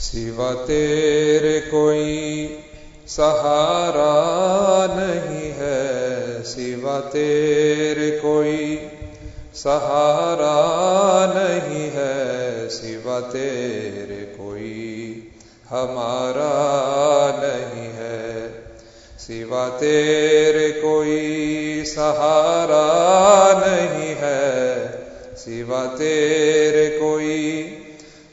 سوا تیرے کوئی سہارا نہیں ہے، سوا تیرے کوئی سہارا نہیں ہے، سوا تیرے کوئی ہمارا نہیں ہے۔ سوا تیرے کوئی سہارا نہیں ہے، سوا تیرے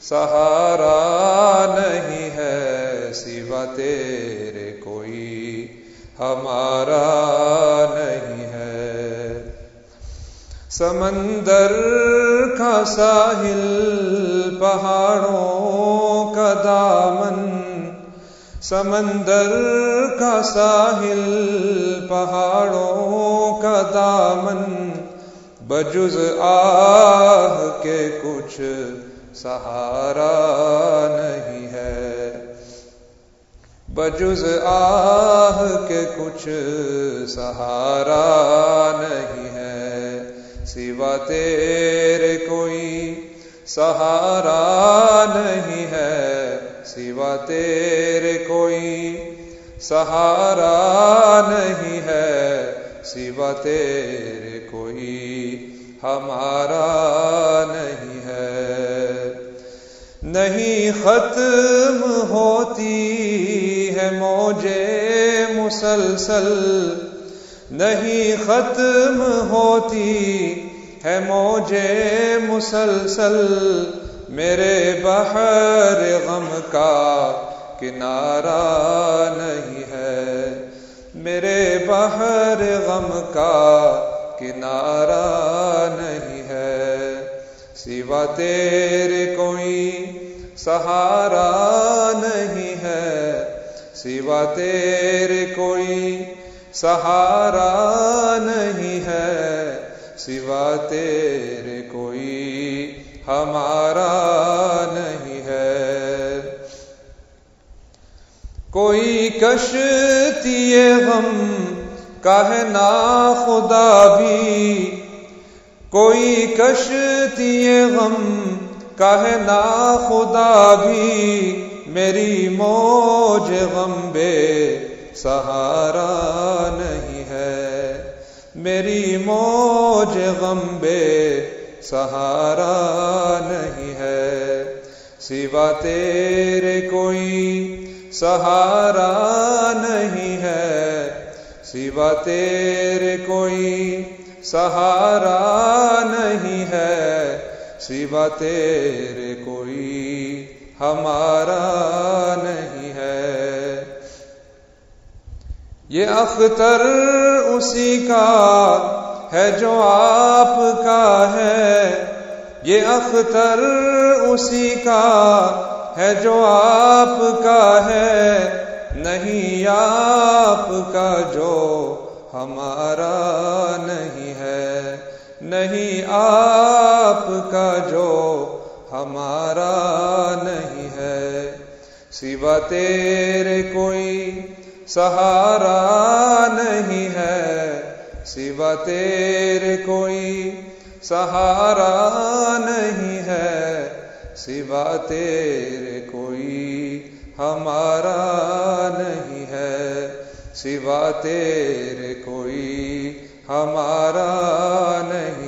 سہارا نہیں ہے سوا تیرے کوئی، ہمارا نہیں ہے۔ سمندر کا ساحل، پہاڑوں کا دامن۔ سمندر کا ساحل، پہاڑوں کا دامن۔ بجز آہ کے کچھ سہارا نہیں ہے۔ بجز آہ کے کچھ سہارا نہیں ہے۔ سوا تیرے کوئی سہارا نہیں ہے۔ سوا تیرے کوئی سہارا نہیں ہے۔ سوا تیرے کوئی ہمارا نہیں نہیں ختم ہوتی ہے موجے مسلسل نہیں ختم ہوتی ہے موجے مسلسل میرے بحر غم کا کنارہ نہیں ہے میرے بحر غم کا کنارہ نہیں ہے سوا تیرے کوئی سہارا نہیں ہے سوا تیرے کوئی سہارا نہیں ہے سوا تیرے کوئی ہمارا نہیں ہے کوئی کشتی غم کہنا خدا بھی کوئی کشتی غم کہنا خدا بھی میری موج غم بے سہارا نہیں ہے۔ میری موج غم بے سہارا نہیں ہے۔ سوا تیرے کوئی سہارا نہیں ہے۔ سوا تیرے کوئی سہارا نہیں ہے۔ سوا تیرے کوئی ہمارا نہیں ہے۔ یہ اختر اسی کا ہے جو آپ کا ہے۔ یہ اختر اسی کا ہے جو آپ کا ہے۔ نہیں آپ کا جو ہمارا نہیں ہے۔ نہیں آپ آپ کا جو ہمارا نہیں ہے، سوا تیرے کوئی سہارا نہیں ہے۔ سوا تیرے کوئی سہارا نہیں ہے۔ سوا تیرے کوئی ہمارا نہیں ہے۔ سوا تیرے کوئی ہمارا نہیں